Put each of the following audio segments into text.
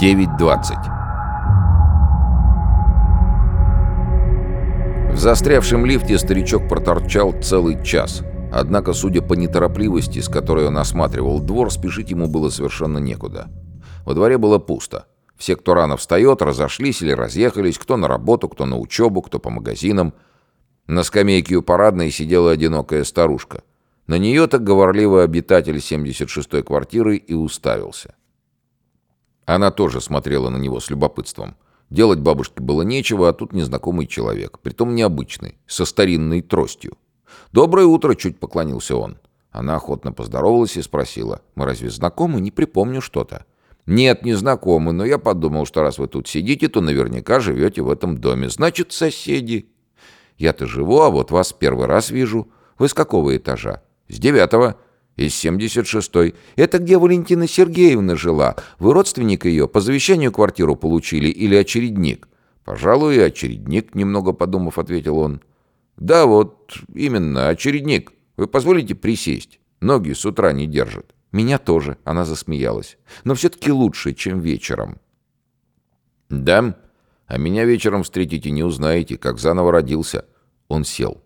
9.20 В застрявшем лифте старичок проторчал целый час. Однако, судя по неторопливости, с которой он осматривал двор, спешить ему было совершенно некуда. Во дворе было пусто. Все, кто рано встает, разошлись или разъехались, кто на работу, кто на учебу, кто по магазинам. На скамейке у парадной сидела одинокая старушка. На нее-то говорливый обитатель 76-й квартиры и уставился. Она тоже смотрела на него с любопытством. Делать бабушке было нечего, а тут незнакомый человек, притом необычный, со старинной тростью. «Доброе утро!» — чуть поклонился он. Она охотно поздоровалась и спросила. «Мы разве знакомы? Не припомню что-то». «Нет, не знакомы, но я подумал, что раз вы тут сидите, то наверняка живете в этом доме. Значит, соседи». «Я-то живу, а вот вас первый раз вижу. Вы с какого этажа?» «С девятого. Из семьдесят шестой. Это где Валентина Сергеевна жила? Вы родственник ее? По завещанию квартиру получили или очередник?» «Пожалуй, очередник», — немного подумав, ответил он. «Да, вот, именно, очередник. Вы позволите присесть? Ноги с утра не держат». «Меня тоже», — она засмеялась. «Но все-таки лучше, чем вечером». «Да? А меня вечером встретите, не узнаете, как заново родился». Он сел.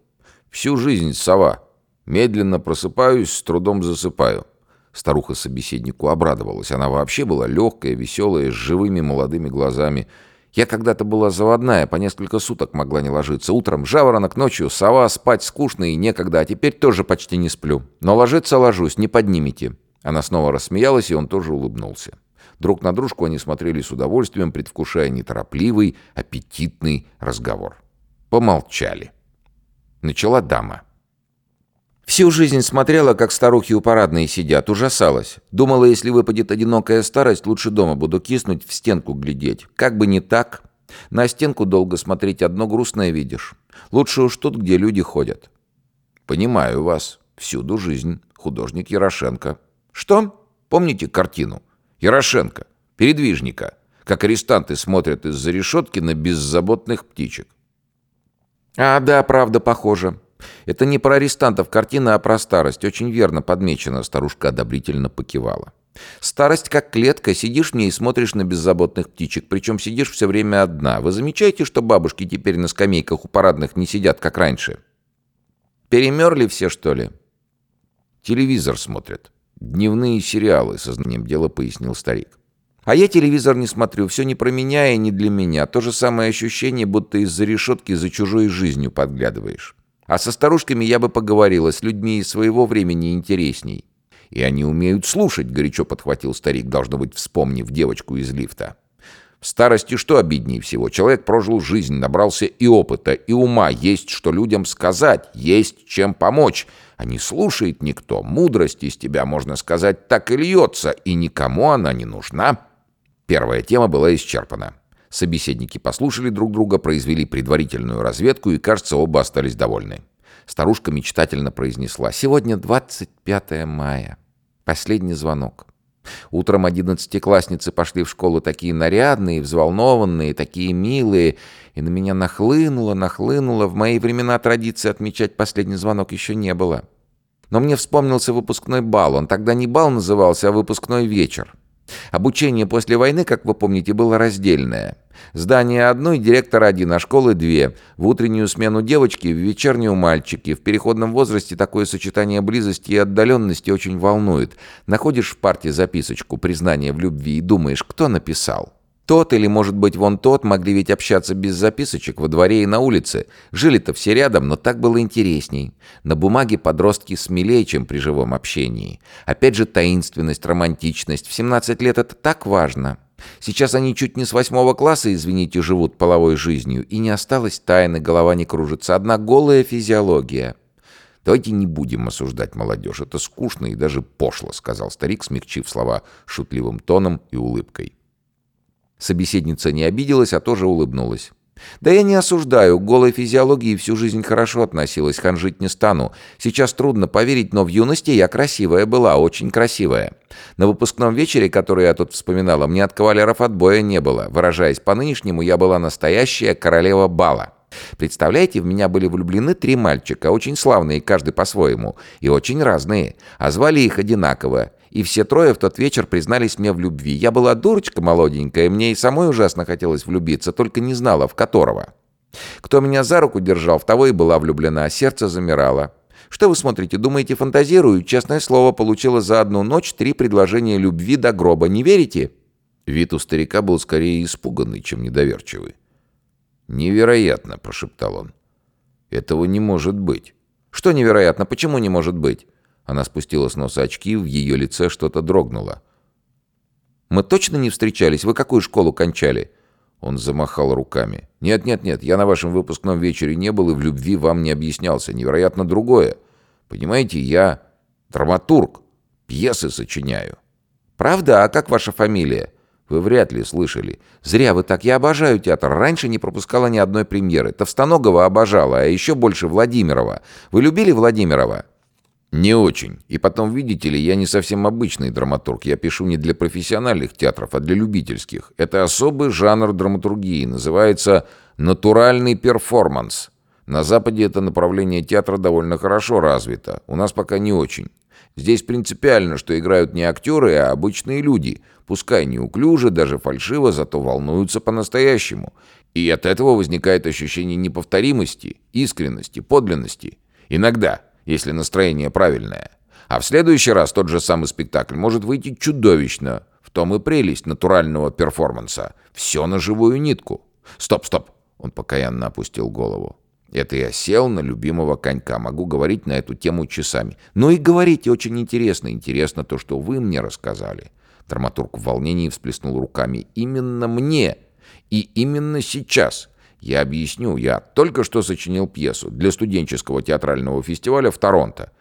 «Всю жизнь сова. Медленно просыпаюсь, с трудом засыпаю. Старуха собеседнику обрадовалась. Она вообще была легкая, веселая, с живыми молодыми глазами. Я когда-то была заводная, по несколько суток могла не ложиться. Утром жаворонок, ночью сова, спать скучно и некогда, а теперь тоже почти не сплю. Но ложиться ложусь, не поднимите. Она снова рассмеялась, и он тоже улыбнулся. Друг на дружку они смотрели с удовольствием, предвкушая неторопливый, аппетитный разговор. Помолчали. Начала дама. Всю жизнь смотрела, как старухи у парадной сидят, ужасалась. Думала, если выпадет одинокая старость, лучше дома буду киснуть, в стенку глядеть. Как бы не так. На стенку долго смотреть одно грустное видишь. Лучше уж тут, где люди ходят. Понимаю вас. Всюду жизнь. Художник Ярошенко. Что? Помните картину? Ярошенко. Передвижника. Как арестанты смотрят из-за решетки на беззаботных птичек. А, да, правда, похоже. Это не про арестантов картина, а про старость. Очень верно подмечено, старушка одобрительно покивала. Старость как клетка, сидишь в ней и смотришь на беззаботных птичек, причем сидишь все время одна. Вы замечаете, что бабушки теперь на скамейках у парадных не сидят, как раньше? Перемерли все, что ли? Телевизор смотрят. Дневные сериалы, сознанием дела пояснил старик. А я телевизор не смотрю, все не про меня и не для меня. То же самое ощущение, будто из-за решетки за чужой жизнью подглядываешь. А со старушками я бы поговорила, с людьми из своего времени интересней. И они умеют слушать, горячо подхватил старик, должно быть, вспомнив девочку из лифта. В старости что обиднее всего? Человек прожил жизнь, набрался и опыта, и ума. Есть что людям сказать, есть чем помочь. А не слушает никто. Мудрость из тебя, можно сказать, так и льется, и никому она не нужна. Первая тема была исчерпана. Собеседники послушали друг друга, произвели предварительную разведку и, кажется, оба остались довольны. Старушка мечтательно произнесла «Сегодня 25 мая. Последний звонок». Утром одиннадцатиклассницы пошли в школу такие нарядные, взволнованные, такие милые, и на меня нахлынуло, нахлынуло. В мои времена традиции отмечать последний звонок еще не было. Но мне вспомнился выпускной бал. Он тогда не бал назывался, а выпускной вечер. Обучение после войны, как вы помните, было раздельное. Здание одной, директор один, а школы две. В утреннюю смену девочки, в вечернюю мальчики. В переходном возрасте такое сочетание близости и отдаленности очень волнует. Находишь в парте записочку, признание в любви и думаешь, кто написал. Тот или, может быть, вон тот могли ведь общаться без записочек во дворе и на улице. Жили-то все рядом, но так было интересней. На бумаге подростки смелее, чем при живом общении. Опять же, таинственность, романтичность. В 17 лет это так важно. Сейчас они чуть не с восьмого класса, извините, живут половой жизнью, и не осталось тайны, голова не кружится. Одна голая физиология. «Давайте не будем осуждать молодежь. Это скучно и даже пошло», — сказал старик, смягчив слова шутливым тоном и улыбкой. Собеседница не обиделась, а тоже улыбнулась. «Да я не осуждаю, к голой физиологии всю жизнь хорошо относилась, ханжить не стану. Сейчас трудно поверить, но в юности я красивая была, очень красивая. На выпускном вечере, который я тут вспоминала, мне от кавалеров отбоя не было. Выражаясь по-нынешнему, я была настоящая королева бала. Представляете, в меня были влюблены три мальчика, очень славные, каждый по-своему, и очень разные, а звали их одинаково. И все трое в тот вечер признались мне в любви. Я была дурочка молоденькая, мне и самой ужасно хотелось влюбиться, только не знала, в которого. Кто меня за руку держал, в того и была влюблена, а сердце замирало. Что вы смотрите, думаете, фантазирую? Честное слово, получила за одну ночь три предложения любви до гроба. Не верите?» Вид у старика был скорее испуганный, чем недоверчивый. «Невероятно!» — прошептал он. «Этого не может быть». «Что невероятно? Почему не может быть?» Она спустила с носа очки, в ее лице что-то дрогнуло. «Мы точно не встречались? Вы какую школу кончали?» Он замахал руками. «Нет, нет, нет, я на вашем выпускном вечере не был и в любви вам не объяснялся. Невероятно другое. Понимаете, я драматург, пьесы сочиняю». «Правда? А как ваша фамилия?» «Вы вряд ли слышали». «Зря вы так. Я обожаю театр. Раньше не пропускала ни одной премьеры. Товстоногова обожала, а еще больше Владимирова. Вы любили Владимирова?» «Не очень. И потом, видите ли, я не совсем обычный драматург. Я пишу не для профессиональных театров, а для любительских. Это особый жанр драматургии. Называется «натуральный перформанс». На Западе это направление театра довольно хорошо развито. У нас пока не очень. Здесь принципиально, что играют не актеры, а обычные люди. Пускай неуклюже, даже фальшиво, зато волнуются по-настоящему. И от этого возникает ощущение неповторимости, искренности, подлинности. Иногда – если настроение правильное. А в следующий раз тот же самый спектакль может выйти чудовищно. В том и прелесть натурального перформанса. Все на живую нитку. Стоп, стоп. Он покаянно опустил голову. Это я сел на любимого конька. Могу говорить на эту тему часами. Ну и говорите, очень интересно. Интересно то, что вы мне рассказали. Драматург в волнении всплеснул руками. Именно мне. И именно сейчас. Я объясню, я только что сочинил пьесу для студенческого театрального фестиваля в Торонто.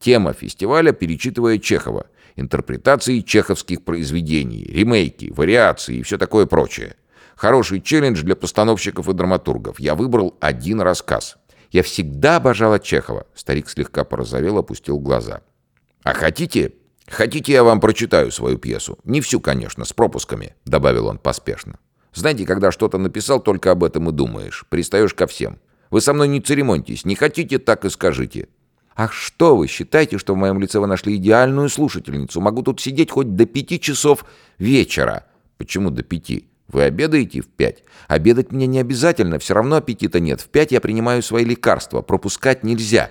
Тема фестиваля «Перечитывая Чехова». Интерпретации чеховских произведений, ремейки, вариации и все такое прочее. Хороший челлендж для постановщиков и драматургов. Я выбрал один рассказ. Я всегда обожала Чехова. Старик слегка порозовел, опустил глаза. А хотите, хотите я вам прочитаю свою пьесу? Не всю, конечно, с пропусками, добавил он поспешно. Знаете, когда что-то написал, только об этом и думаешь. Пристаешь ко всем. Вы со мной не церемоньтесь. Не хотите, так и скажите. Ах, что вы, считаете, что в моем лице вы нашли идеальную слушательницу? Могу тут сидеть хоть до пяти часов вечера. Почему до пяти? Вы обедаете в пять? Обедать мне не обязательно, все равно аппетита нет. В пять я принимаю свои лекарства, пропускать нельзя.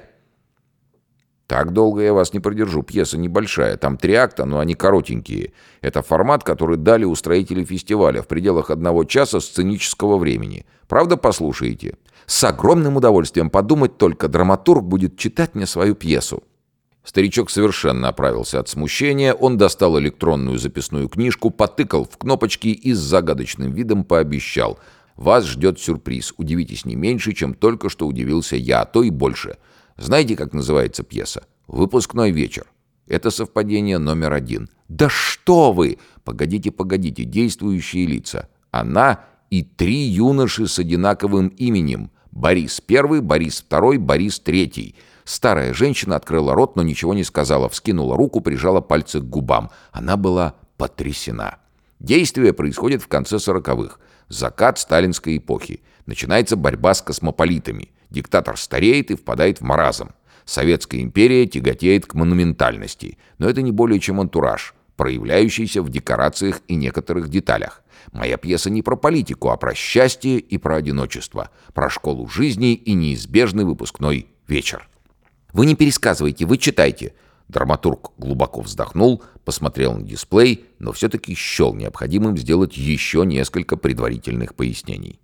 «Так долго я вас не продержу. Пьеса небольшая. Там три акта, но они коротенькие. Это формат, который дали устроители фестиваля в пределах одного часа сценического времени. Правда послушаете?» «С огромным удовольствием. Подумать только, драматург будет читать мне свою пьесу». Старичок совершенно оправился от смущения. Он достал электронную записную книжку, потыкал в кнопочки и с загадочным видом пообещал. «Вас ждет сюрприз. Удивитесь не меньше, чем только что удивился я, а то и больше». Знаете, как называется пьеса? «Выпускной вечер». Это совпадение номер один. «Да что вы!» «Погодите, погодите, действующие лица. Она и три юноши с одинаковым именем. Борис I, Борис II, Борис III». Старая женщина открыла рот, но ничего не сказала, вскинула руку, прижала пальцы к губам. Она была потрясена. Действие происходит в конце сороковых. Закат сталинской эпохи. Начинается борьба с космополитами. Диктатор стареет и впадает в маразм. Советская империя тяготеет к монументальности, но это не более чем антураж, проявляющийся в декорациях и некоторых деталях. Моя пьеса не про политику, а про счастье и про одиночество, про школу жизни и неизбежный выпускной вечер. Вы не пересказывайте, вы читайте. Драматург глубоко вздохнул, посмотрел на дисплей, но все-таки счел необходимым сделать еще несколько предварительных пояснений.